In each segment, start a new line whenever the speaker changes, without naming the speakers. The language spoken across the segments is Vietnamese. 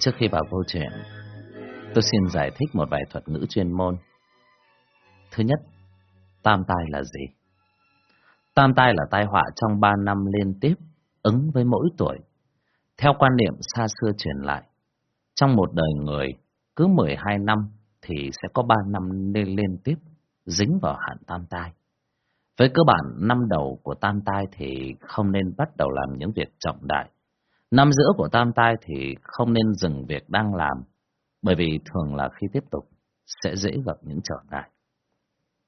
Trước khi vào câu chuyện, tôi xin giải thích một vài thuật ngữ chuyên môn. Thứ nhất, tam tai là gì? Tam tai là tai họa trong ba năm liên tiếp, ứng với mỗi tuổi. Theo quan niệm xa xưa truyền lại, trong một đời người, cứ 12 năm thì sẽ có 3 năm nên liên tiếp dính vào hạn tam tai. Với cơ bản, năm đầu của tam tai thì không nên bắt đầu làm những việc trọng đại. Năm giữa của tam tai thì không nên dừng việc đang làm, bởi vì thường là khi tiếp tục sẽ dễ gặp những trở ngại.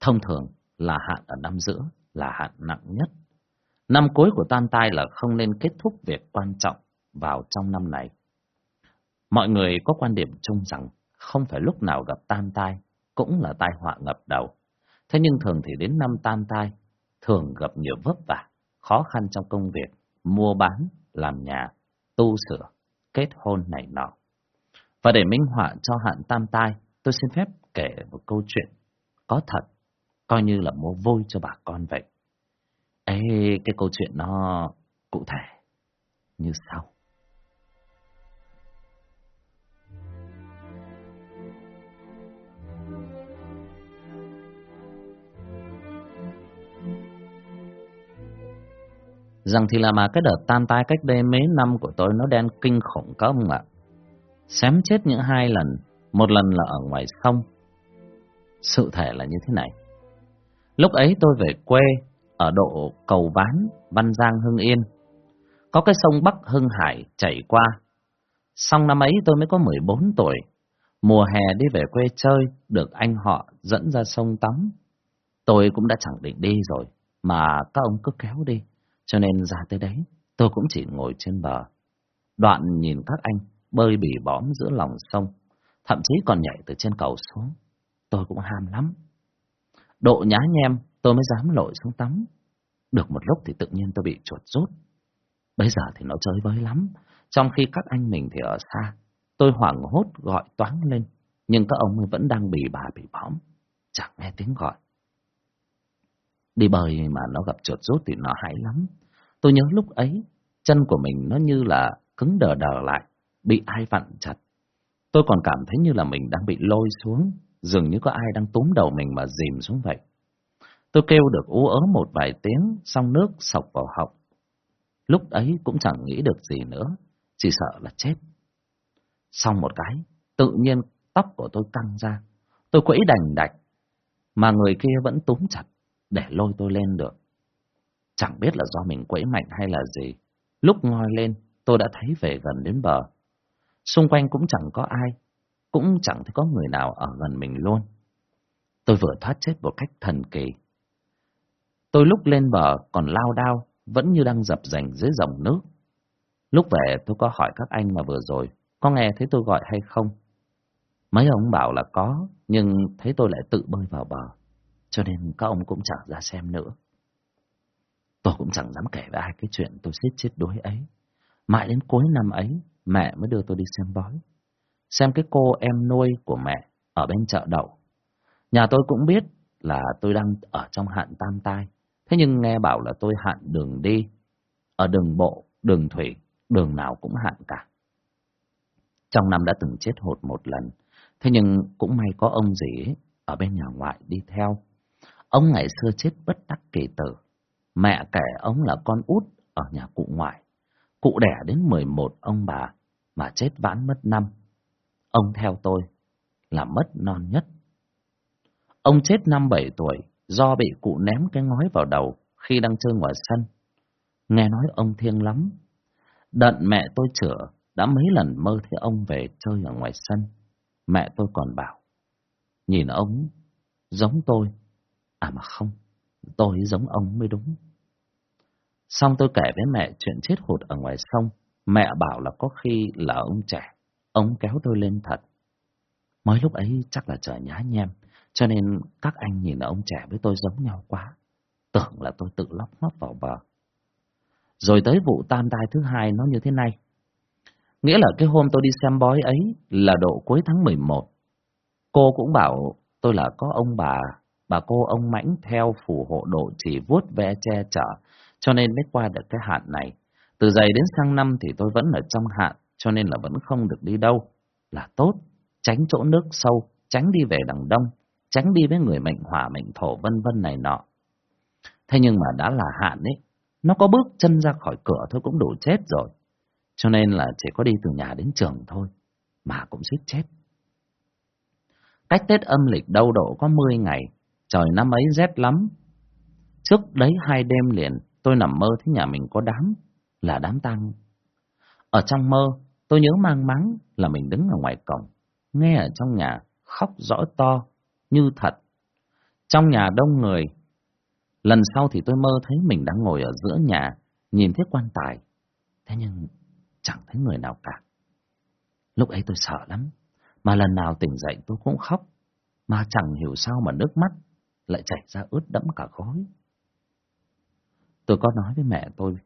Thông thường là hạn ở năm giữa là hạn nặng nhất. Năm cuối của tam tai là không nên kết thúc việc quan trọng vào trong năm này. Mọi người có quan điểm chung rằng không phải lúc nào gặp tam tai cũng là tai họa ngập đầu. Thế nhưng thường thì đến năm tam tai, thường gặp nhiều vấp vả, khó khăn trong công việc, mua bán, làm nhà, tu sửa, kết hôn này nọ. Và để minh họa cho hạn tam tai, tôi xin phép kể một câu chuyện có thật, coi như là mua vui cho bà con vậy. Ê, cái câu chuyện nó cụ thể như sau. Rằng thì là mà cái đợt tan tai cách đây mấy năm của tôi nó đen kinh khủng các ông ạ. Xém chết những hai lần, một lần là ở ngoài sông. Sự thể là như thế này. Lúc ấy tôi về quê, ở độ cầu ván, Văn Giang Hưng Yên. Có cái sông Bắc Hưng Hải chảy qua. Xong năm ấy tôi mới có 14 tuổi. Mùa hè đi về quê chơi, được anh họ dẫn ra sông tắm. Tôi cũng đã chẳng định đi rồi, mà các ông cứ kéo đi. Cho nên ra tới đấy, tôi cũng chỉ ngồi trên bờ. Đoạn nhìn các anh bơi bỉ bõm giữa lòng sông, thậm chí còn nhảy từ trên cầu xuống. Tôi cũng ham lắm. Độ nhá nhem, tôi mới dám lội xuống tắm. Được một lúc thì tự nhiên tôi bị chuột rút. Bây giờ thì nó chơi với lắm, trong khi các anh mình thì ở xa. Tôi hoảng hốt gọi toán lên, nhưng các ông vẫn đang bì bà bị bõm, chẳng nghe tiếng gọi. Đi bơi mà nó gặp chuột rút thì nó hãi lắm. Tôi nhớ lúc ấy, chân của mình nó như là cứng đờ đờ lại, bị ai vặn chặt. Tôi còn cảm thấy như là mình đang bị lôi xuống, dường như có ai đang túm đầu mình mà dìm xuống vậy. Tôi kêu được ú ớ một vài tiếng, xong nước sọc vào họng. Lúc ấy cũng chẳng nghĩ được gì nữa, chỉ sợ là chết. Xong một cái, tự nhiên tóc của tôi căng ra, tôi quẫy đành đạch, mà người kia vẫn túm chặt để lôi tôi lên được. Chẳng biết là do mình quẫy mạnh hay là gì. Lúc ngoi lên, tôi đã thấy về gần đến bờ. Xung quanh cũng chẳng có ai, cũng chẳng thấy có người nào ở gần mình luôn. Tôi vừa thoát chết một cách thần kỳ. Tôi lúc lên bờ còn lao đao, vẫn như đang dập dành dưới dòng nước. Lúc về tôi có hỏi các anh mà vừa rồi, có nghe thấy tôi gọi hay không? Mấy ông bảo là có, nhưng thấy tôi lại tự bơi vào bờ, cho nên các ông cũng chẳng ra xem nữa. Tôi cũng chẳng dám kể với ai cái chuyện tôi suýt chết đuối ấy. Mãi đến cuối năm ấy, mẹ mới đưa tôi đi xem bói. Xem cái cô em nuôi của mẹ ở bên chợ đậu. Nhà tôi cũng biết là tôi đang ở trong hạn tam tai. Thế nhưng nghe bảo là tôi hạn đường đi. Ở đường bộ, đường thủy, đường nào cũng hạn cả. Trong năm đã từng chết hụt một lần. Thế nhưng cũng may có ông gì ấy, ở bên nhà ngoại đi theo. Ông ngày xưa chết bất đắc kỳ tử. Mẹ kể ông là con út ở nhà cụ ngoại. Cụ đẻ đến 11 ông bà mà chết vãn mất năm. Ông theo tôi là mất non nhất. Ông chết năm bảy tuổi do bị cụ ném cái ngói vào đầu khi đang chơi ngoài sân. Nghe nói ông thiêng lắm. Đận mẹ tôi chữa đã mấy lần mơ thấy ông về chơi ở ngoài sân. Mẹ tôi còn bảo, nhìn ông giống tôi. À mà không, tôi giống ông mới đúng. Xong tôi kể với mẹ chuyện chết hụt ở ngoài sông, mẹ bảo là có khi là ông trẻ, ông kéo tôi lên thật. Mới lúc ấy chắc là trời nhá nhem, cho nên các anh nhìn ông trẻ với tôi giống nhau quá. Tưởng là tôi tự lóc mắt vào bờ. Rồi tới vụ tam tai thứ hai nó như thế này. Nghĩa là cái hôm tôi đi xem bói ấy là độ cuối tháng 11. Cô cũng bảo tôi là có ông bà bà cô ông mãnh theo phù hộ độ chỉ vuốt ve che chở, cho nên mới qua được cái hạn này. Từ giày đến sang năm thì tôi vẫn ở trong hạn, cho nên là vẫn không được đi đâu. Là tốt, tránh chỗ nước sâu, tránh đi về đằng đông, tránh đi với người mệnh hỏa mệnh thổ vân vân này nọ. Thế nhưng mà đã là hạn ấy, nó có bước chân ra khỏi cửa thôi cũng đủ chết rồi. Cho nên là chỉ có đi từ nhà đến trường thôi, mà cũng suýt chết. Cách Tết âm lịch đâu độ có 10 ngày, trời năm ấy rét lắm. Trước đấy hai đêm liền, tôi nằm mơ thấy nhà mình có đám, là đám tang. Ở trong mơ, tôi nhớ mang mắng là mình đứng ở ngoài cổng, nghe ở trong nhà khóc rõ to, như thật. Trong nhà đông người, lần sau thì tôi mơ thấy mình đang ngồi ở giữa nhà, nhìn thấy quan tài. Thế nhưng chẳng thấy người nào cả. Lúc ấy tôi sợ lắm, mà lần nào tỉnh dậy tôi cũng khóc, mà chẳng hiểu sao mà nước mắt lại chảy ra ướt đẫm cả gối. Tôi có nói với mẹ tôi,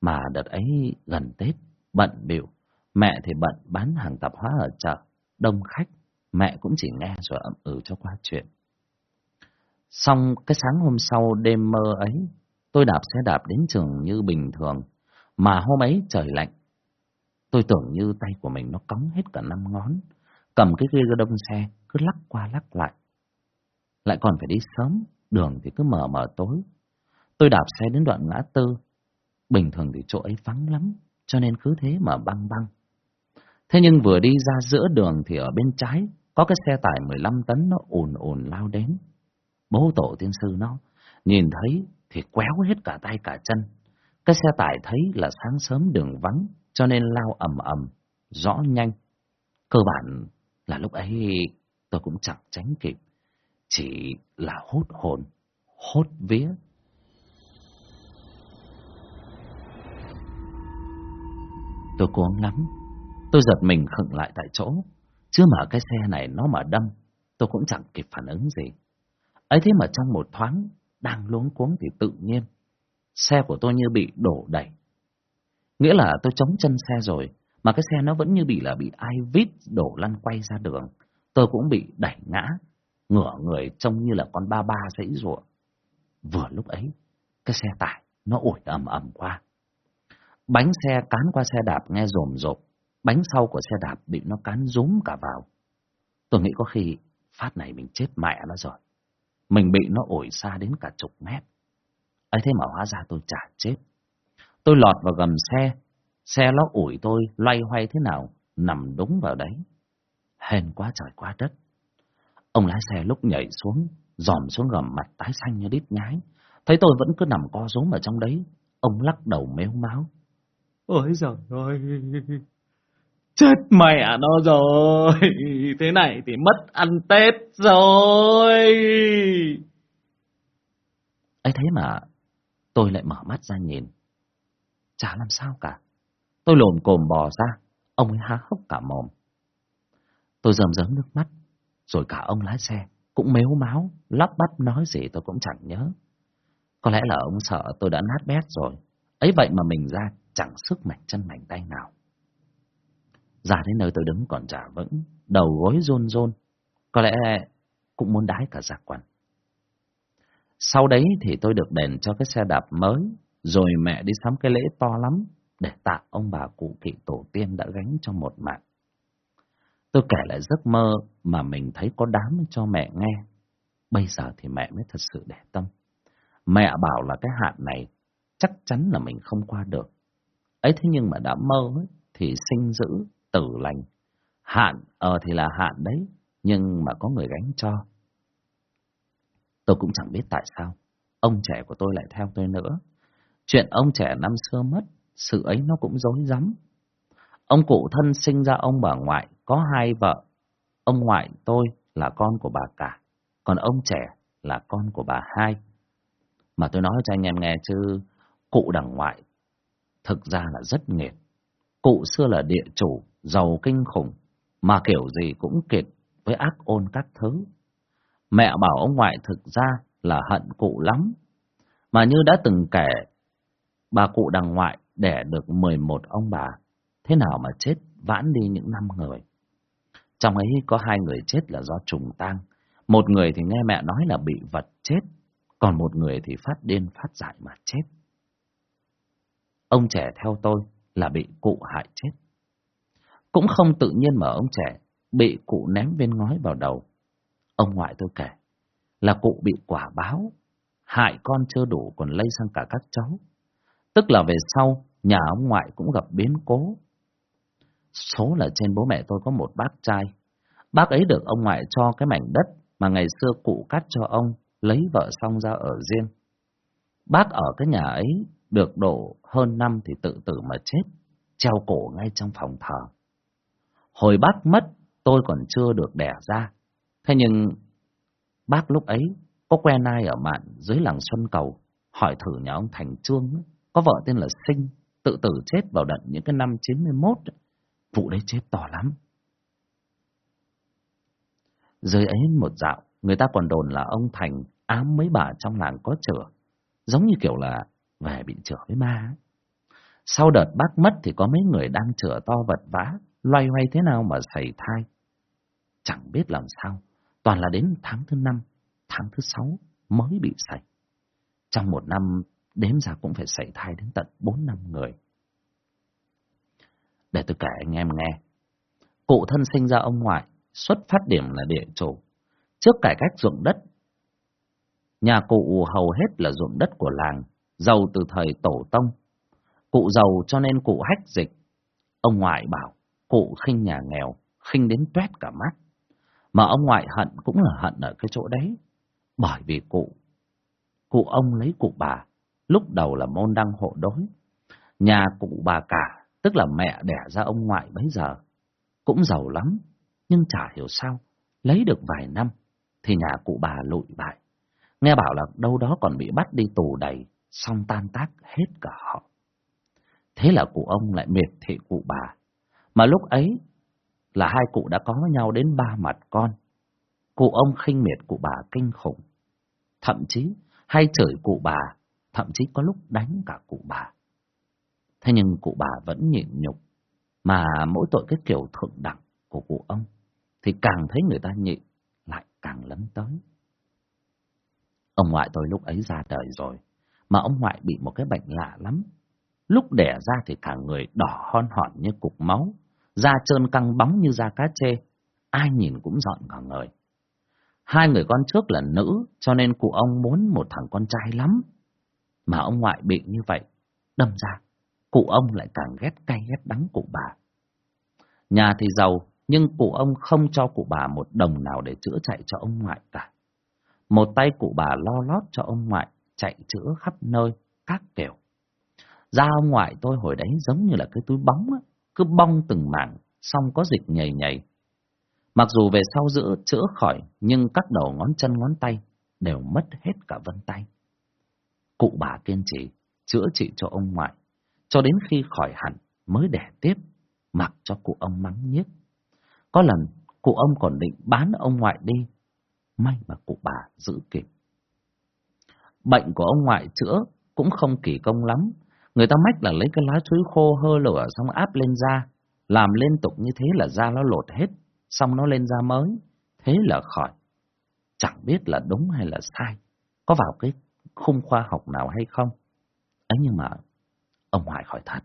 mà đợt ấy gần Tết, bận biểu, mẹ thì bận bán hàng tạp hóa ở chợ, đông khách, mẹ cũng chỉ nghe rồi ậm ừ cho qua chuyện. Xong cái sáng hôm sau đêm mơ ấy, tôi đạp xe đạp đến trường như bình thường, mà hôm ấy trời lạnh. Tôi tưởng như tay của mình nó cóng hết cả năm ngón, cầm cái ghê đông xe cứ lắc qua lắc lại. Lại còn phải đi sớm, đường thì cứ mờ mờ tối. Tôi đạp xe đến đoạn ngã tư, bình thường thì chỗ ấy vắng lắm, cho nên cứ thế mà băng băng. Thế nhưng vừa đi ra giữa đường thì ở bên trái có cái xe tải 15 tấn nó ồn ồn lao đến. Bố tổ tiên sư nó nhìn thấy thì quéo hết cả tay cả chân. Cái xe tải thấy là sáng sớm đường vắng cho nên lao ầm ầm, rõ nhanh. Cơ bản là lúc ấy tôi cũng chẳng tránh kịp, chỉ là hốt hồn, hốt vía. Tôi cố lắm, tôi giật mình khựng lại tại chỗ, chứ mà cái xe này nó mà đâm, tôi cũng chẳng kịp phản ứng gì. ấy thế mà trong một thoáng, đang luống cuống thì tự nhiên, xe của tôi như bị đổ đẩy. Nghĩa là tôi chống chân xe rồi, mà cái xe nó vẫn như bị là bị ai vít đổ lăn quay ra đường. Tôi cũng bị đẩy ngã, ngửa người trông như là con ba ba dãy ruộng. Vừa lúc ấy, cái xe tải nó ủi ầm ầm qua. Bánh xe cán qua xe đạp nghe rồm rộp, bánh sau của xe đạp bị nó cán rúm cả vào. Tôi nghĩ có khi phát này mình chết mẹ nó rồi. Mình bị nó ủi xa đến cả chục mét. ấy thế mà hóa ra tôi chả chết. Tôi lọt vào gầm xe, xe nó ủi tôi loay hoay thế nào, nằm đúng vào đấy. Hèn quá trời quá đất. Ông lái xe lúc nhảy xuống, dòm xuống gầm mặt tái xanh như đít nhái. Thấy tôi vẫn cứ nằm co rúm ở trong đấy, ông lắc đầu méo máu. Ôi giời ơi, chết mẹ nó rồi, thế này thì mất ăn Tết rồi. ấy thế mà tôi lại mở mắt ra nhìn. Chả làm sao cả. Tôi lồm cồm bò ra, ông ấy há hốc cả mồm. Tôi rơm rớm nước mắt, rồi cả ông lái xe cũng mếu máu, lắp bắp nói gì tôi cũng chẳng nhớ. Có lẽ là ông sợ tôi đã nát bét rồi, ấy vậy mà mình ra chẳng sức mạnh chân mạnh tay nào. Ra đến nơi tôi đứng còn trả vững, đầu gối rôn rôn, có lẽ cũng muốn đái cả giặc quần. Sau đấy thì tôi được đền cho cái xe đạp mới, rồi mẹ đi sắm cái lễ to lắm để tạ ông bà cụ kỵ tổ tiên đã gánh cho một mạng. Tôi kể lại giấc mơ mà mình thấy có đám cho mẹ nghe. Bây giờ thì mẹ mới thật sự để tâm. Mẹ bảo là cái hạn này chắc chắn là mình không qua được. Ấy thế nhưng mà đã mơ ấy, thì sinh giữ, tử lành. Hạn, ờ thì là hạn đấy, nhưng mà có người gánh cho. Tôi cũng chẳng biết tại sao, ông trẻ của tôi lại theo tôi nữa. Chuyện ông trẻ năm xưa mất, sự ấy nó cũng dối rắm. Ông cụ thân sinh ra ông bà ngoại, có hai vợ. Ông ngoại tôi là con của bà cả, còn ông trẻ là con của bà hai. Mà tôi nói cho anh em nghe chứ, cụ đằng ngoại thực ra là rất nghiệt. Cụ xưa là địa chủ, giàu kinh khủng, mà kiểu gì cũng kiệt với ác ôn các thứ. Mẹ bảo ông ngoại thực ra là hận cụ lắm, mà như đã từng kể, bà cụ đằng ngoại đẻ được 11 ông bà, thế nào mà chết vãn đi những năm người. Trong ấy có hai người chết là do trùng tang, một người thì nghe mẹ nói là bị vật chết, còn một người thì phát điên phát dại mà chết. Ông trẻ theo tôi là bị cụ hại chết. cũng không tự nhiên mà ông trẻ bị cụ ném viên ngói vào đầu. Ông ngoại tôi kể là cụ bị quả báo, hại con chưa đủ còn lây sang cả các cháu. Tức là về sau, nhà ông ngoại cũng gặp biến cố. Số là trên bố mẹ tôi có một bác trai. Bác ấy được ông ngoại cho cái mảnh đất mà ngày xưa cụ cắt cho ông, lấy vợ xong ra ở riêng. Bác ở cái nhà ấy được độ hơn năm thì tự tử mà chết, treo cổ ngay trong phòng thờ. Hồi bác mất, tôi còn chưa được đẻ ra. Thế nhưng bác lúc ấy có quen ai ở mạn dưới làng Xuân Cầu, hỏi thử nhà ông Thành Trương, có vợ tên là Sinh, tự tử chết vào đận những cái năm 91. Vụ đấy chết to lắm. Dưới ấy một dạo, người ta còn đồn là ông Thành ám mấy bà trong làng có chửa. Giống như kiểu là về bị chửa với ma. Sau đợt bác mất thì có mấy người đang chửa to vật vã, loay hoay thế nào mà xảy thai. Chẳng biết làm sao, toàn là đến tháng thứ năm, tháng thứ sáu mới bị xảy. Trong một năm đếm ra cũng phải xảy thai đến tận bốn năm người. Để tôi kể anh em nghe. Cụ thân sinh ra ông ngoại, xuất phát điểm là địa chủ. Trước cải cách ruộng đất, nhà cụ hầu hết là ruộng đất của làng, giàu từ thời tổ tông. Cụ giàu cho nên cụ hách dịch. Ông ngoại bảo, cụ khinh nhà nghèo, khinh đến tuét cả mắt. Mà ông ngoại hận cũng là hận ở cái chỗ đấy. Bởi vì cụ, cụ ông lấy cụ bà, lúc đầu là môn đăng hộ đối. Nhà cụ bà cả, tức là mẹ đẻ ra ông ngoại bấy giờ, cũng giàu lắm, nhưng chả hiểu sao, lấy được vài năm, thì nhà cụ bà lụi bại. Nghe bảo là đâu đó còn bị bắt đi tù đầy, xong tan tác hết cả họ. Thế là cụ ông lại miệt thị cụ bà. Mà lúc ấy là hai cụ đã có với nhau đến ba mặt con. Cụ ông khinh miệt cụ bà kinh khủng. Thậm chí hay chửi cụ bà, thậm chí có lúc đánh cả cụ bà. Thế nhưng cụ bà vẫn nhịn nhục, mà mỗi tội cái kiểu thượng đẳng của cụ ông thì càng thấy người ta nhịn lại càng lấn tới. Ông ngoại tôi lúc ấy ra đời rồi, mà ông ngoại bị một cái bệnh lạ lắm. Lúc đẻ ra thì cả người đỏ hon hòn như cục máu, da trơn căng bóng như da cá chê, ai nhìn cũng dọn cả người. Hai người con trước là nữ, cho nên cụ ông muốn một thằng con trai lắm. Mà ông ngoại bị như vậy, đâm ra, cụ ông lại càng ghét cay ghét đắng cụ bà. Nhà thì giàu, nhưng cụ ông không cho cụ bà một đồng nào để chữa chạy cho ông ngoại cả. Một tay cụ bà lo lót cho ông ngoại, chạy chữa khắp nơi, các kiểu. Da ông ngoại tôi hồi đấy giống như là cái túi bóng, á, cứ bong từng mảng, xong có dịch nhầy nhầy. Mặc dù về sau giữa chữa khỏi, nhưng các đầu ngón chân ngón tay đều mất hết cả vân tay. Cụ bà kiên trì, chữa trị cho ông ngoại, cho đến khi khỏi hẳn mới đẻ tiếp, mặc cho cụ ông mắng nhiếc. Có lần, cụ ông còn định bán ông ngoại đi, may mà cụ bà giữ kịp. Bệnh của ông ngoại chữa cũng không kỳ công lắm, người ta mách là lấy cái lá chuối khô hơ lửa xong áp lên da, làm liên tục như thế là da nó lột hết, xong nó lên da mới, thế là khỏi. Chẳng biết là đúng hay là sai, có vào cái khung khoa học nào hay không. ấy nhưng mà ông ngoại khỏi thật.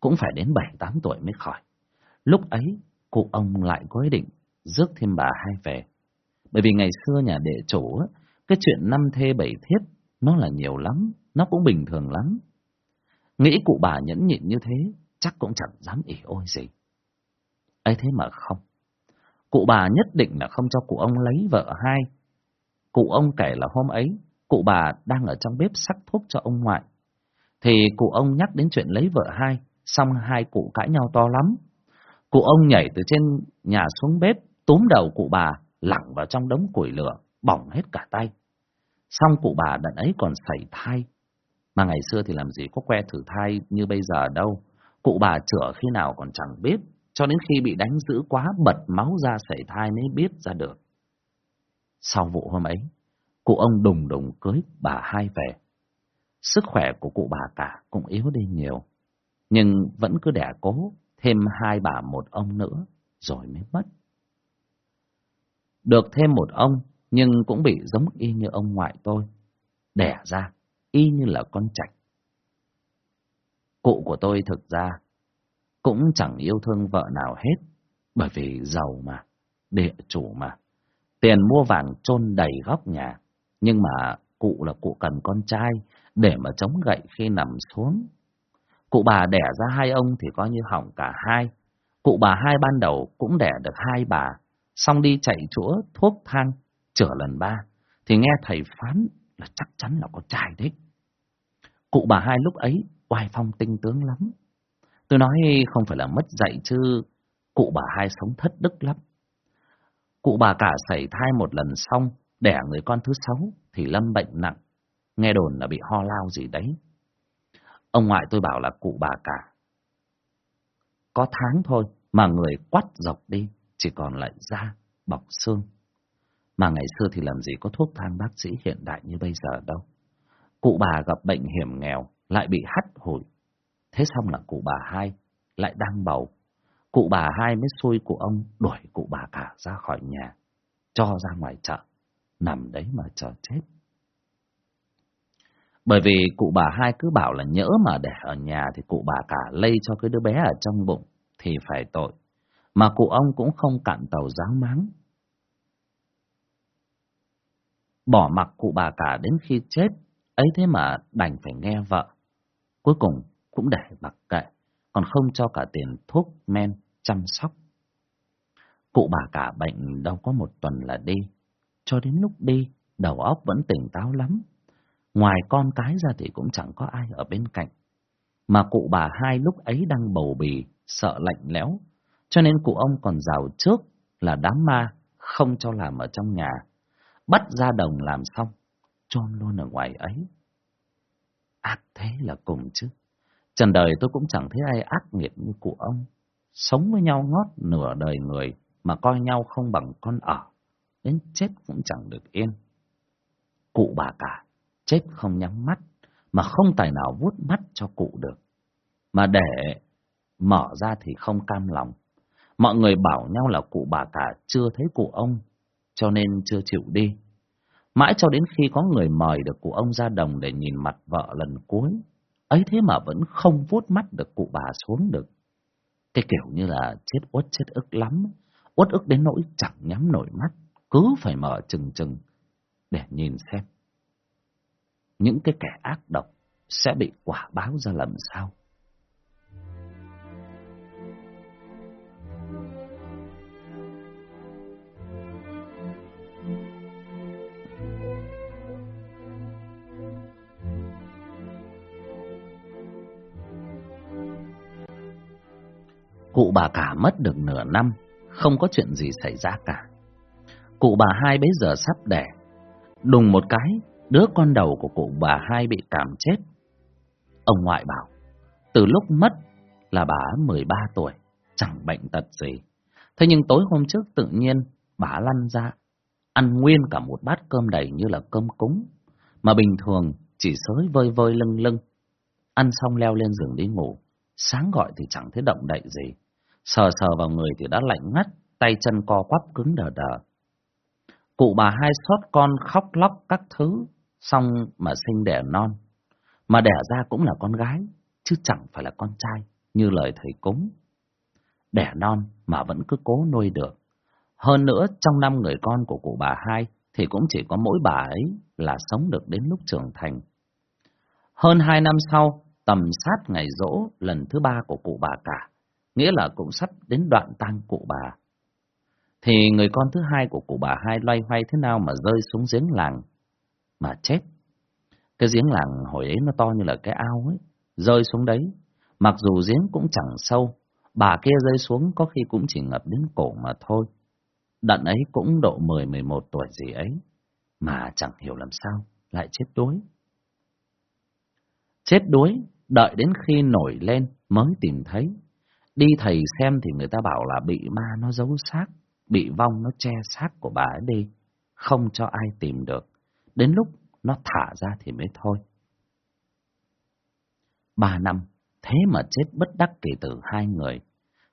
Cũng phải đến 7-8 tuổi mới khỏi. Lúc ấy, cụ ông lại có ý định rước thêm bà hai về. Bởi vì ngày xưa nhà đệ chủ, cái chuyện năm thê bảy thiếp, nó là nhiều lắm, nó cũng bình thường lắm. Nghĩ cụ bà nhẫn nhịn như thế, chắc cũng chẳng dám ỉ ôi gì. ấy thế mà không. Cụ bà nhất định là không cho cụ ông lấy vợ hai. Cụ ông kể là hôm ấy, cụ bà đang ở trong bếp sắc thuốc cho ông ngoại. Thì cụ ông nhắc đến chuyện lấy vợ hai, xong hai cụ cãi nhau to lắm. Cụ ông nhảy từ trên nhà xuống bếp, túm đầu cụ bà, lẳng vào trong đống củi lửa, bỏng hết cả tay. Xong cụ bà đợt ấy còn sảy thai. Mà ngày xưa thì làm gì có que thử thai như bây giờ đâu. Cụ bà chữa khi nào còn chẳng biết, cho đến khi bị đánh dữ quá bật máu ra sảy thai mới biết ra được. Sau vụ hôm ấy, cụ ông đùng đùng cưới bà hai về. Sức khỏe của cụ bà cả cũng yếu đi nhiều, nhưng vẫn cứ đẻ cố thêm hai bà một ông nữa rồi mới mất. Được thêm một ông nhưng cũng bị giống y như ông ngoại tôi, đẻ ra y như là con trạch. Cụ của tôi thực ra cũng chẳng yêu thương vợ nào hết, bởi vì giàu mà, địa chủ mà. Tiền mua vàng chôn đầy góc nhà, nhưng mà cụ là cụ cần con trai để mà chống gậy khi nằm xuống. Cụ bà đẻ ra hai ông thì coi như hỏng cả hai. Cụ bà hai ban đầu cũng đẻ được hai bà, xong đi chạy chữa thuốc thang, chữa lần ba, thì nghe thầy phán là chắc chắn là có trai đấy. Cụ bà hai lúc ấy oai phong tinh tướng lắm. Tôi nói không phải là mất dạy chứ, cụ bà hai sống thất đức lắm. Cụ bà cả xảy thai một lần xong, đẻ người con thứ sáu thì lâm bệnh nặng, nghe đồn là bị ho lao gì đấy. Ông ngoại tôi bảo là cụ bà cả. Có tháng thôi mà người quắt dọc đi, chỉ còn lại da, bọc xương. Mà ngày xưa thì làm gì có thuốc thang bác sĩ hiện đại như bây giờ đâu. Cụ bà gặp bệnh hiểm nghèo, lại bị hắt hủi. Thế xong là cụ bà hai lại đang bầu. Cụ bà hai mới xui cụ ông đuổi cụ bà cả ra khỏi nhà, cho ra ngoài chợ, nằm đấy mà chờ chết. Bởi vì cụ bà hai cứ bảo là nhỡ mà để ở nhà thì cụ bà cả lây cho cái đứa bé ở trong bụng thì phải tội. Mà cụ ông cũng không cạn tàu giáo máng. Bỏ mặc cụ bà cả đến khi chết, ấy thế mà đành phải nghe vợ. Cuối cùng cũng để mặc kệ, còn không cho cả tiền thuốc men chăm sóc. Cụ bà cả bệnh đâu có một tuần là đi, cho đến lúc đi, đầu óc vẫn tỉnh táo lắm. Ngoài con cái ra thì cũng chẳng có ai ở bên cạnh. Mà cụ bà hai lúc ấy đang bầu bì, sợ lạnh lẽo, cho nên cụ ông còn rào trước là đám ma không cho làm ở trong nhà. Bắt ra đồng làm xong, chôn luôn ở ngoài ấy. Ác thế là cùng chứ. Trần đời tôi cũng chẳng thấy ai ác nghiệt như cụ ông. Sống với nhau ngót nửa đời người mà coi nhau không bằng con ở. Đến chết cũng chẳng được yên. Cụ bà cả, chết không nhắm mắt, mà không tài nào vuốt mắt cho cụ được. Mà để mở ra thì không cam lòng. Mọi người bảo nhau là cụ bà cả chưa thấy cụ ông, cho nên chưa chịu đi. Mãi cho đến khi có người mời được cụ ông ra đồng để nhìn mặt vợ lần cuối, ấy thế mà vẫn không vuốt mắt được cụ bà xuống được. Cái kiểu như là chết uất chết ức lắm, uất ức đến nỗi chẳng nhắm nổi mắt, cứ phải mở chừng chừng để nhìn xem. Những cái kẻ ác độc sẽ bị quả báo ra làm sao. Cụ bà cả mất được nửa năm, không có chuyện gì xảy ra cả. Cụ bà hai bấy giờ sắp đẻ. Đùng một cái, đứa con đầu của cụ bà hai bị cảm chết. Ông ngoại bảo, từ lúc mất là bà 13 tuổi, chẳng bệnh tật gì. Thế nhưng tối hôm trước tự nhiên bà lăn ra, ăn nguyên cả một bát cơm đầy như là cơm cúng, mà bình thường chỉ sới vơi vơi lưng lưng. Ăn xong leo lên giường đi ngủ, sáng gọi thì chẳng thấy động đậy gì. Sờ sờ vào người thì đã lạnh ngắt, tay chân co quắp cứng đờ đờ. Cụ bà hai xót con khóc lóc các thứ, xong mà sinh đẻ non. Mà đẻ ra cũng là con gái, chứ chẳng phải là con trai, như lời thầy cúng. Đẻ non mà vẫn cứ cố nuôi được. Hơn nữa, trong năm người con của cụ bà hai, thì cũng chỉ có mỗi bà ấy là sống được đến lúc trưởng thành. Hơn hai năm sau, tầm sát ngày rỗ lần thứ ba của cụ bà cả, nghĩa là cũng sắp đến đoạn tang cụ bà. Thì người con thứ hai của cụ bà hai loay hoay thế nào mà rơi xuống giếng làng, mà chết. Cái giếng làng hồi ấy nó to như là cái ao ấy, rơi xuống đấy. Mặc dù giếng cũng chẳng sâu, bà kia rơi xuống có khi cũng chỉ ngập đến cổ mà thôi. Đận ấy cũng độ 10-11 tuổi gì ấy, mà chẳng hiểu làm sao, lại chết đuối. Chết đuối, đợi đến khi nổi lên mới tìm thấy. Đi thầy xem thì người ta bảo là bị ma nó giấu xác, bị vong nó che xác của bà ấy đi, không cho ai tìm được. Đến lúc nó thả ra thì mới thôi. Ba năm, thế mà chết bất đắc kỳ tử hai người.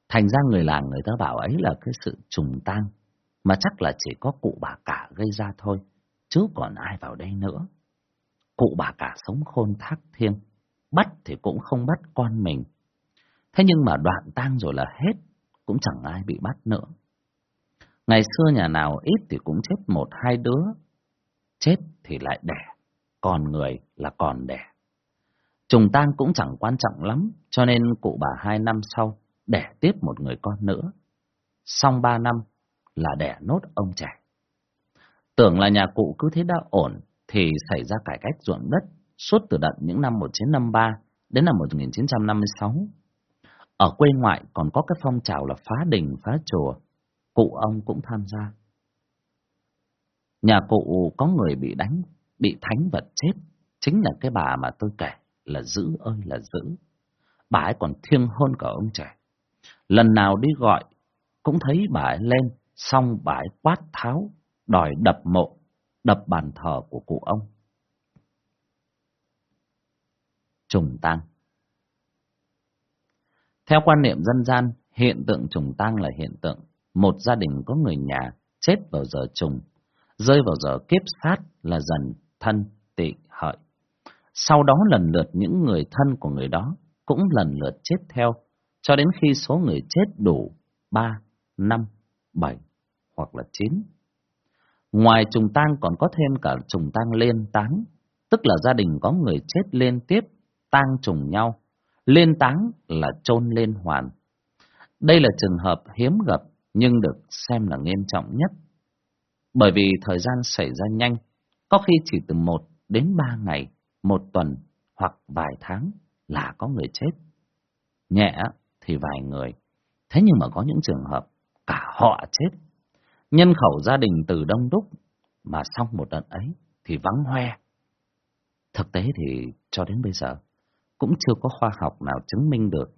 Thành ra người làng người ta bảo ấy là cái sự trùng tang, mà chắc là chỉ có cụ bà cả gây ra thôi, chứ còn ai vào đây nữa. Cụ bà cả sống khôn thác thiêng, bắt thì cũng không bắt con mình. Thế nhưng mà đoạn tang rồi là hết, cũng chẳng ai bị bắt nữa. Ngày xưa nhà nào ít thì cũng chết một hai đứa, chết thì lại đẻ, còn người là còn đẻ. Trùng tang cũng chẳng quan trọng lắm, cho nên cụ bà hai năm sau đẻ tiếp một người con nữa. Xong ba năm là đẻ nốt ông trẻ. Tưởng là nhà cụ cứ thế đã ổn, thì xảy ra cải cách ruộng đất suốt từ đợt những năm 1953 đến năm 1956. Ở quê ngoại còn có cái phong trào là phá đình, phá chùa. Cụ ông cũng tham gia. Nhà cụ có người bị đánh, bị thánh vật chết. Chính là cái bà mà tôi kể là giữ ơi là giữ. Bà ấy còn thiêng hơn cả ông trẻ. Lần nào đi gọi, cũng thấy bà ấy lên, xong bà ấy quát tháo, đòi đập mộ, đập bàn thờ của cụ ông. Trùng tang Theo quan niệm dân gian, hiện tượng trùng tang là hiện tượng một gia đình có người nhà chết vào giờ trùng, rơi vào giờ kiếp sát là dần thân tị hợi. Sau đó lần lượt những người thân của người đó cũng lần lượt chết theo, cho đến khi số người chết đủ 3, 5, 7 hoặc là 9. Ngoài trùng tang còn có thêm cả trùng tang liên táng, tức là gia đình có người chết liên tiếp, tang trùng nhau. Liên táng là chôn liên hoàn. Đây là trường hợp hiếm gặp nhưng được xem là nghiêm trọng nhất. Bởi vì thời gian xảy ra nhanh, có khi chỉ từ một đến ba ngày, một tuần hoặc vài tháng là có người chết. Nhẹ thì vài người, thế nhưng mà có những trường hợp cả họ chết. Nhân khẩu gia đình từ đông đúc mà xong một đợt ấy thì vắng hoe. Thực tế thì cho đến bây giờ cũng chưa có khoa học nào chứng minh được.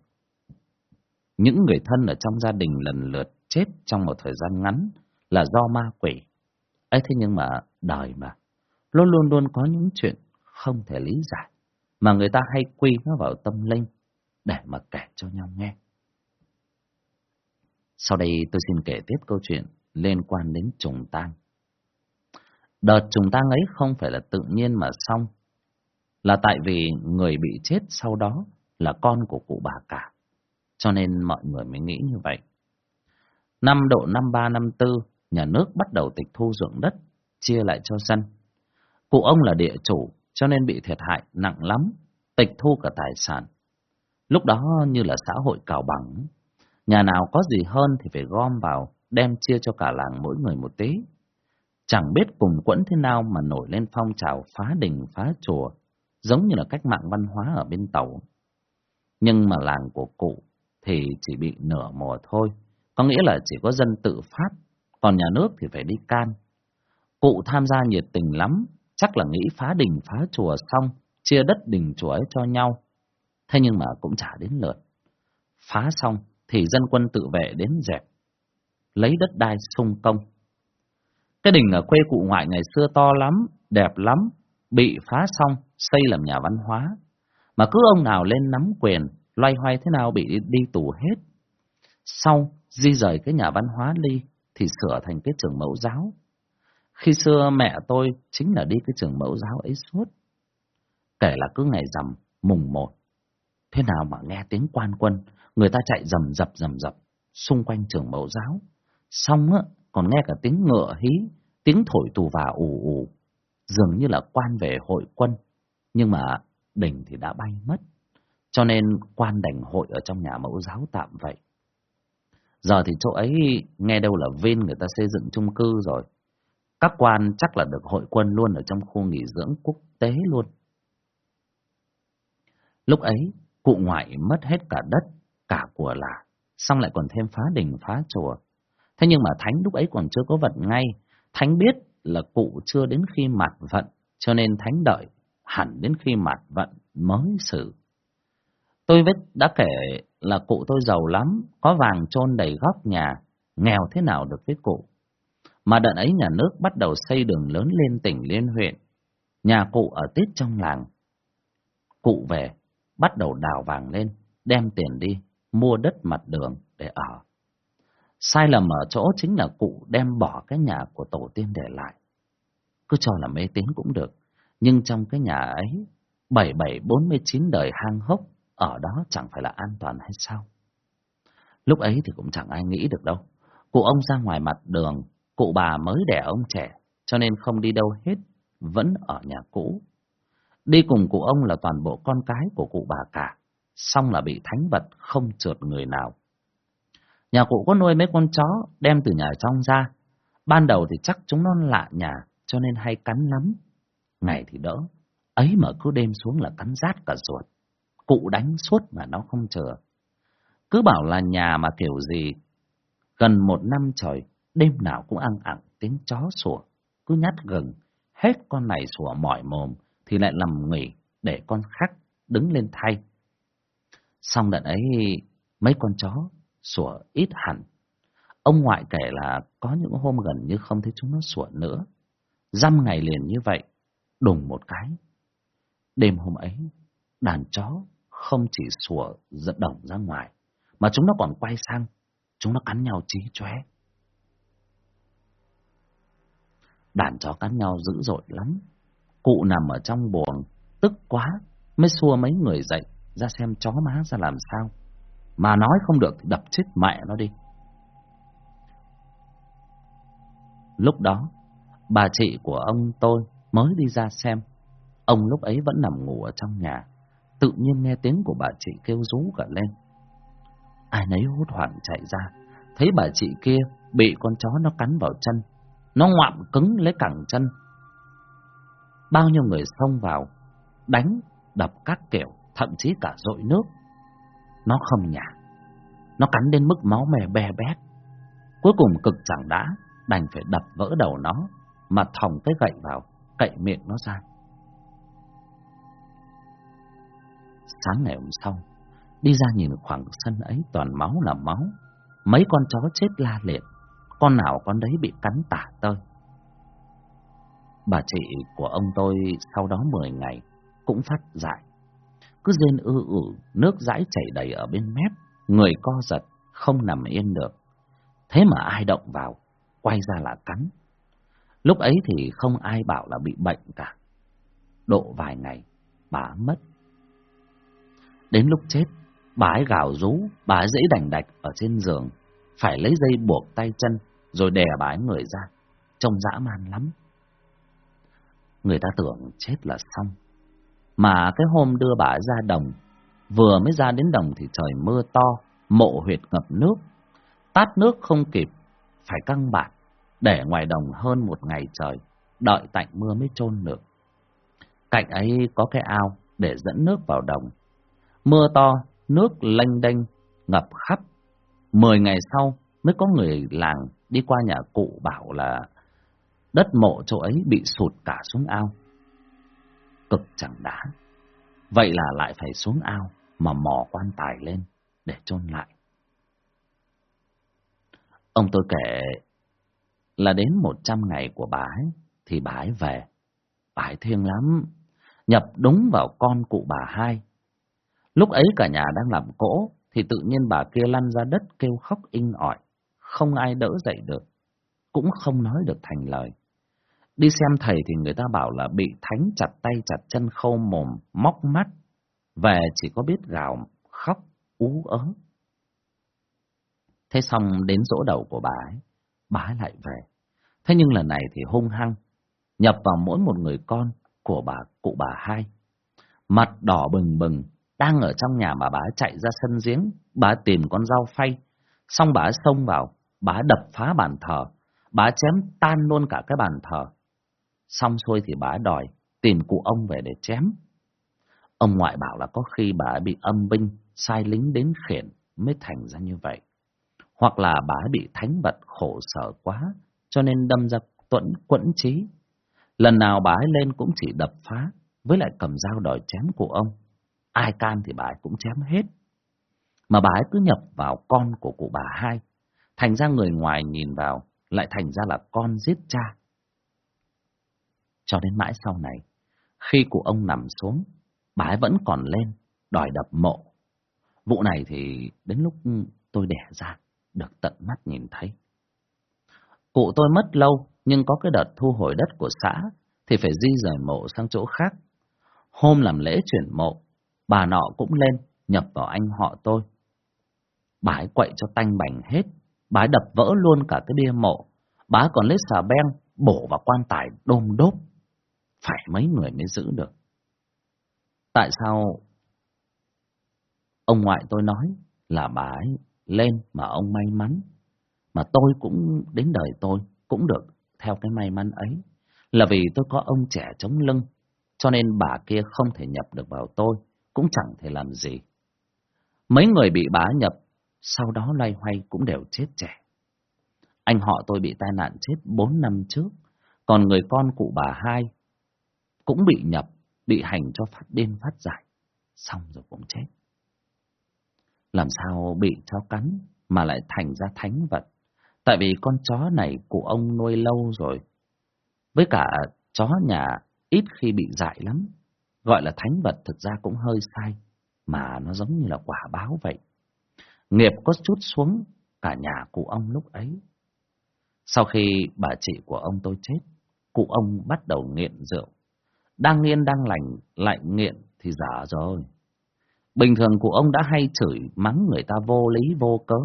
Những người thân ở trong gia đình lần lượt chết trong một thời gian ngắn là do ma quỷ ấy thế nhưng mà đời mà, luôn luôn luôn có những chuyện không thể lý giải, mà người ta hay quy nó vào tâm linh để mà kể cho nhau nghe. Sau đây tôi xin kể tiếp câu chuyện liên quan đến trùng tang. Đợt trùng tang ấy không phải là tự nhiên mà xong, là tại vì người bị chết sau đó là con của cụ bà cả, cho nên mọi người mới nghĩ như vậy. Năm độ năm ba năm tư, nhà nước bắt đầu tịch thu ruộng đất, chia lại cho dân. Cụ ông là địa chủ, cho nên bị thiệt hại nặng lắm, tịch thu cả tài sản. Lúc đó như là xã hội cào bằng, nhà nào có gì hơn thì phải gom vào, đem chia cho cả làng mỗi người một tí. Chẳng biết cùng quẫn thế nào mà nổi lên phong trào phá đình phá chùa, giống như là cách mạng văn hóa ở bên tàu. Nhưng mà làng của cụ thì chỉ bị nửa mùa thôi. Có nghĩa là chỉ có dân tự phát, còn nhà nước thì phải đi can. Cụ tham gia nhiệt tình lắm, chắc là nghĩ phá đình phá chùa xong, chia đất đình chùa ấy cho nhau. Thế nhưng mà cũng chả đến lượt. Phá xong thì dân quân tự vệ đến dẹp, lấy đất đai sung công. Cái đình ở quê cụ ngoại ngày xưa to lắm, đẹp lắm, bị phá xong, xây làm nhà văn hóa. Mà cứ ông nào lên nắm quyền, loay hoay thế nào bị đi tù hết. Sau di rời cái nhà văn hóa đi thì sửa thành cái trường mẫu giáo. Khi xưa mẹ tôi chính là đi cái trường mẫu giáo ấy suốt. Kể là cứ ngày rằm mùng một. Thế nào mà nghe tiếng quan quân, người ta chạy rầm rập rầm rập xung quanh trường mẫu giáo. Xong á, còn nghe cả tiếng ngựa hí, tiếng thổi tù và ù ù. Dường như là quan về hội quân, nhưng mà đỉnh thì đã bay mất. Cho nên quan đành hội ở trong nhà mẫu giáo tạm vậy. Giờ thì chỗ ấy nghe đâu là Vin người ta xây dựng chung cư rồi. Các quan chắc là được hội quân luôn ở trong khu nghỉ dưỡng quốc tế luôn. Lúc ấy, cụ ngoại mất hết cả đất, cả của là, xong lại còn thêm phá đình phá chùa. Thế nhưng mà Thánh lúc ấy còn chưa có vận ngay. Thánh biết là cụ chưa đến khi mặt vận, cho nên Thánh đợi hẳn đến khi mặt vận mới xử. Tôi vết đã kể là cụ tôi giàu lắm, có vàng trôn đầy góc nhà, nghèo thế nào được với cụ. Mà đợt ấy nhà nước bắt đầu xây đường lớn lên tỉnh liên huyện, nhà cụ ở tít trong làng. Cụ về, bắt đầu đào vàng lên, đem tiền đi, mua đất mặt đường để ở. Sai lầm ở chỗ chính là cụ đem bỏ cái nhà của tổ tiên để lại. Cứ cho là mê tín cũng được, nhưng trong cái nhà ấy, bảy bảy bốn mươi chín đời hang hốc, ở đó chẳng phải là an toàn hay sao? Lúc ấy thì cũng chẳng ai nghĩ được đâu. Cụ ông ra ngoài mặt đường, cụ bà mới đẻ ông trẻ, cho nên không đi đâu hết, vẫn ở nhà cũ. Đi cùng cụ ông là toàn bộ con cái của cụ bà cả, xong là bị thánh vật không trượt người nào. Nhà cụ có nuôi mấy con chó đem từ nhà trong ra. Ban đầu thì chắc chúng nó lạ nhà, cho nên hay cắn lắm. Ngày thì đỡ, ấy mà cứ đêm xuống là cắn rát cả ruột. Cụ đánh suốt mà nó không chừa. Cứ bảo là nhà mà kiểu gì, gần một năm trời, đêm nào cũng ăn ẳng tiếng chó sủa, cứ nhát gừng, hết con này sủa mỏi mồm, thì lại nằm nghỉ để con khác đứng lên thay. Xong đợt ấy, mấy con chó sủa ít hẳn. Ông ngoại kể là có những hôm gần như không thấy chúng nó sủa nữa. Dăm ngày liền như vậy, đùng một cái. Đêm hôm ấy, đàn chó không chỉ sủa giật đồng ra ngoài, mà chúng nó còn quay sang, chúng nó cắn nhau chí chóe. Đàn chó cắn nhau dữ dội lắm. Cụ nằm ở trong buồng, tức quá, mới xua mấy người dậy, ra xem chó má ra làm sao. Mà nói không được thì đập chết mẹ nó đi. Lúc đó, bà chị của ông tôi mới đi ra xem. Ông lúc ấy vẫn nằm ngủ ở trong nhà. Tự nhiên nghe tiếng của bà chị kêu rú cả lên. Ai nấy hốt hoảng chạy ra. Thấy bà chị kia bị con chó nó cắn vào chân. Nó ngoạm cứng lấy cẳng chân. Bao nhiêu người xông vào, đánh, đập các kiểu, thậm chí cả dội nước. Nó không nhả. Nó cắn đến mức máu mè bè bét. Cuối cùng cực chẳng đã, đành phải đập vỡ đầu nó, mà thòng cái gậy vào, cậy miệng nó ra. Sáng ngày hôm sau, đi ra nhìn khoảng sân ấy toàn máu là máu. Mấy con chó chết la liệt, con nào con đấy bị cắn tả tơi. Bà chị của ông tôi sau đó 10 ngày cũng phát dại cứ rên ư ử, nước dãi chảy đầy ở bên mép, người co giật, không nằm yên được. Thế mà ai động vào, quay ra là cắn. Lúc ấy thì không ai bảo là bị bệnh cả. Độ vài ngày, bà mất. Đến lúc chết, bà ấy gào rú, bà ấy dãy đành đạch ở trên giường, phải lấy dây buộc tay chân, rồi đè bà ấy người ra, trông dã man lắm. Người ta tưởng chết là xong, mà cái hôm đưa bà ra đồng, vừa mới ra đến đồng thì trời mưa to, mộ huyệt ngập nước. Tát nước không kịp, phải căng bạt, để ngoài đồng hơn một ngày trời, đợi tạnh mưa mới chôn được. Cạnh ấy có cái ao để dẫn nước vào đồng. Mưa to, nước lênh đênh, ngập khắp. Mười ngày sau mới có người làng đi qua nhà cụ bảo là đất mộ chỗ ấy bị sụt cả xuống ao cực chẳng đá Vậy là lại phải xuống ao mà mò quan tài lên để chôn lại. Ông tôi kể là đến một trăm ngày của bà ấy thì bà ấy về. Bà ấy thiêng lắm, nhập đúng vào con cụ bà hai. Lúc ấy cả nhà đang làm cỗ thì tự nhiên bà kia lăn ra đất kêu khóc inh ỏi, không ai đỡ dậy được, cũng không nói được thành lời. Đi xem thầy thì người ta bảo là bị thánh chặt tay chặt chân khâu mồm, móc mắt. Về chỉ có biết gào, khóc, ú ớ. Thế xong đến dỗ đầu của bà ấy, bà ấy lại về. Thế nhưng lần này thì hung hăng, nhập vào mỗi một người con của bà cụ bà hai. Mặt đỏ bừng bừng, đang ở trong nhà mà bà chạy ra sân giếng, bà tìm con dao phay, xong bà xông vào, bà đập phá bàn thờ, bà chém tan luôn cả cái bàn thờ. Xong xuôi thì bà đòi tìm cụ ông về để chém. Ông ngoại bảo là có khi bà bị âm binh, sai lính đến khiển mới thành ra như vậy. Hoặc là bà bị thánh vật khổ sở quá, cho nên đâm ra tuẫn quẫn trí. Lần nào bà ấy lên cũng chỉ đập phá, với lại cầm dao đòi chém cụ ông. Ai can thì bà ấy cũng chém hết. Mà bà ấy cứ nhập vào con của cụ bà hai. Thành ra người ngoài nhìn vào, lại thành ra là con giết cha. Cho đến mãi sau này, khi cụ ông nằm xuống, bà ấy vẫn còn lên, đòi đập mộ. Vụ này thì đến lúc tôi đẻ ra, được tận mắt nhìn thấy. Cụ tôi mất lâu, nhưng có cái đợt thu hồi đất của xã, thì phải di rời mộ sang chỗ khác. Hôm làm lễ chuyển mộ, bà nọ cũng lên, nhập vào anh họ tôi. Bà ấy quậy cho tanh bành hết, bà ấy đập vỡ luôn cả cái bia mộ, bà ấy còn lấy xà beng bổ vào quan tài đôm đốp. Phải mấy người mới giữ được. Tại sao ông ngoại tôi nói là bà ấy lên mà ông may mắn, mà tôi cũng đến đời tôi cũng được theo cái may mắn ấy, là vì tôi có ông trẻ chống lưng, cho nên bà kia không thể nhập được vào tôi, cũng chẳng thể làm gì. Mấy người bị bá nhập, sau đó loay hoay cũng đều chết trẻ. Anh họ tôi bị tai nạn chết bốn năm trước, còn người con cụ bà hai cũng bị nhập, bị hành cho phát điên phát giải, xong rồi cũng chết. Làm sao bị chó cắn mà lại thành ra thánh vật? Tại vì con chó này cụ ông nuôi lâu rồi. Với cả chó nhà ít khi bị dại lắm. Gọi là thánh vật thực ra cũng hơi sai, mà nó giống như là quả báo vậy. Nghiệp có chút xuống cả nhà cụ ông lúc ấy. Sau khi bà chị của ông tôi chết, cụ ông bắt đầu nghiện rượu. Đang nghiện đang lành, lại nghiện thì giả rồi. Bình thường cụ ông đã hay chửi mắng người ta vô lý vô cớ.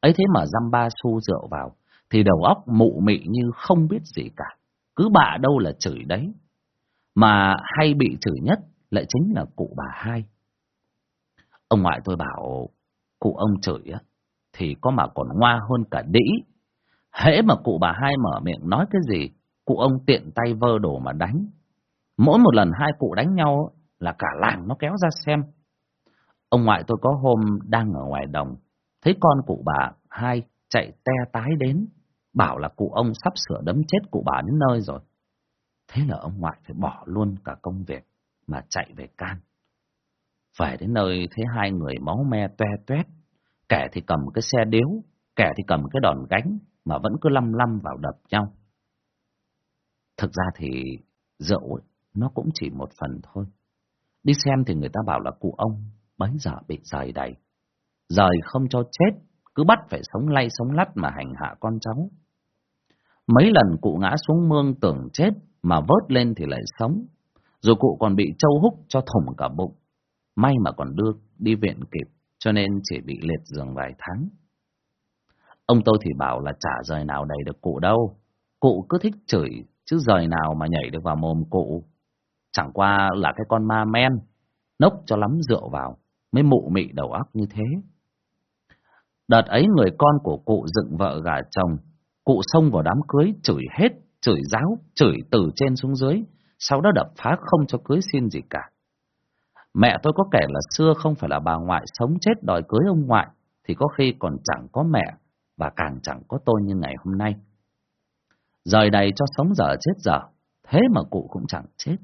Ấy thế mà dăm ba xu rượu vào, thì đầu óc mụ mị như không biết gì cả. Cứ bạ đâu là chửi đấy. Mà hay bị chửi nhất lại chính là cụ bà hai. Ông ngoại tôi bảo cụ ông chửi á, thì có mà còn ngoa hơn cả đĩ. Hễ mà cụ bà hai mở miệng nói cái gì, cụ ông tiện tay vơ đồ mà đánh. Mỗi một lần hai cụ đánh nhau là cả làng nó kéo ra xem. Ông ngoại tôi có hôm đang ở ngoài đồng, thấy con cụ bà hai chạy te tái đến, bảo là cụ ông sắp sửa đấm chết cụ bà đến nơi rồi. Thế là ông ngoại phải bỏ luôn cả công việc mà chạy về can. Về đến nơi thấy hai người máu me toe toét, kẻ thì cầm cái xe điếu, kẻ thì cầm cái đòn gánh mà vẫn cứ lăm lăm vào đập nhau. Thực ra thì rượu ấy, nó cũng chỉ một phần thôi. Đi xem thì người ta bảo là cụ ông bấy giờ bị rời đầy. Rời không cho chết, cứ bắt phải sống lay sống lắt mà hành hạ con cháu. Mấy lần cụ ngã xuống mương tưởng chết, mà vớt lên thì lại sống. Rồi cụ còn bị trâu húc cho thủng cả bụng. May mà còn đưa đi viện kịp, cho nên chỉ bị liệt giường vài tháng. Ông tôi thì bảo là chả rời nào đầy được cụ đâu. Cụ cứ thích chửi, chứ rời nào mà nhảy được vào mồm cụ. Chẳng qua là cái con ma men, nốc cho lắm rượu vào, mới mụ mị đầu óc như thế. Đợt ấy người con của cụ dựng vợ gà chồng, cụ xông vào đám cưới chửi hết, chửi giáo, chửi từ trên xuống dưới, sau đó đập phá không cho cưới xin gì cả. Mẹ tôi có kể là xưa không phải là bà ngoại sống chết đòi cưới ông ngoại, thì có khi còn chẳng có mẹ và càng chẳng có tôi như ngày hôm nay. Rời đầy cho sống dở chết dở, thế mà cụ cũng chẳng chết.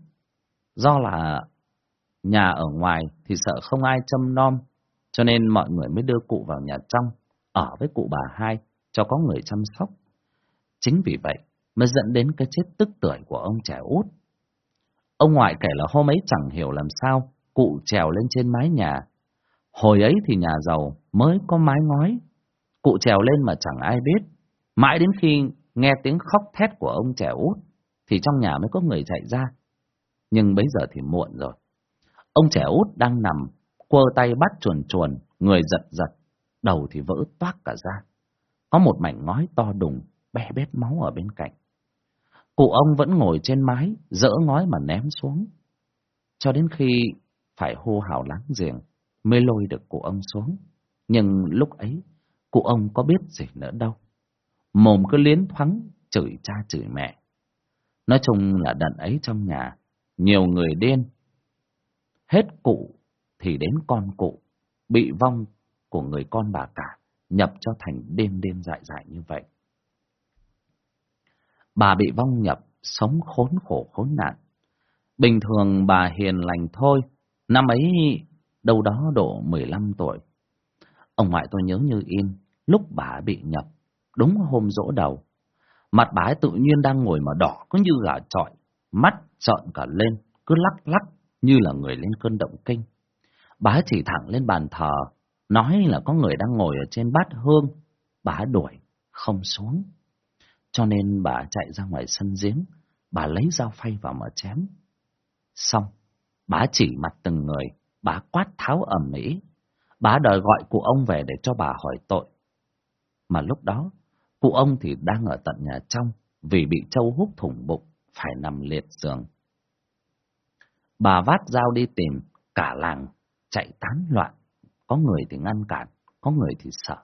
Do là nhà ở ngoài thì sợ không ai chăm nom, cho nên mọi người mới đưa cụ vào nhà trong, ở với cụ bà hai, cho có người chăm sóc. Chính vì vậy mới dẫn đến cái chết tức tưởi của ông trẻ út. Ông ngoại kể là hôm ấy chẳng hiểu làm sao, cụ trèo lên trên mái nhà. Hồi ấy thì nhà giàu mới có mái ngói. Cụ trèo lên mà chẳng ai biết. Mãi đến khi nghe tiếng khóc thét của ông trẻ út, thì trong nhà mới có người chạy ra. Nhưng bây giờ thì muộn rồi. Ông trẻ út đang nằm, quơ tay bắt chuồn chuồn, người giật giật, đầu thì vỡ toác cả ra. Có một mảnh ngói to đùng, bè bết máu ở bên cạnh. Cụ ông vẫn ngồi trên mái, dỡ ngói mà ném xuống. Cho đến khi phải hô hào láng giềng, mới lôi được cụ ông xuống. Nhưng lúc ấy, cụ ông có biết gì nữa đâu. Mồm cứ liến thoáng, chửi cha chửi mẹ. Nói chung là đợt ấy trong nhà, nhiều người điên. Hết cụ thì đến con cụ, bị vong của người con bà cả, nhập cho thành đêm đêm dại dại như vậy. Bà bị vong nhập, sống khốn khổ khốn nạn. Bình thường bà hiền lành thôi, năm ấy đâu đó độ 15 tuổi. Ông ngoại tôi nhớ như in, lúc bà bị nhập, đúng hôm dỗ đầu. Mặt bà ấy tự nhiên đang ngồi mà đỏ cứ như gà trọi, mắt trợn cả lên, cứ lắc lắc như là người lên cơn động kinh. Bà ấy chỉ thẳng lên bàn thờ, nói là có người đang ngồi ở trên bát hương. Bà ấy đuổi, không xuống. Cho nên bà chạy ra ngoài sân giếng, bà lấy dao phay vào mà chém. Xong, bà chỉ mặt từng người, bà quát tháo ẩm mỹ, Bà đòi gọi cụ ông về để cho bà hỏi tội. Mà lúc đó, cụ ông thì đang ở tận nhà trong vì bị trâu hút thủng bụng, phải nằm liệt giường. Bà vác dao đi tìm, cả làng chạy tán loạn. Có người thì ngăn cản, có người thì sợ.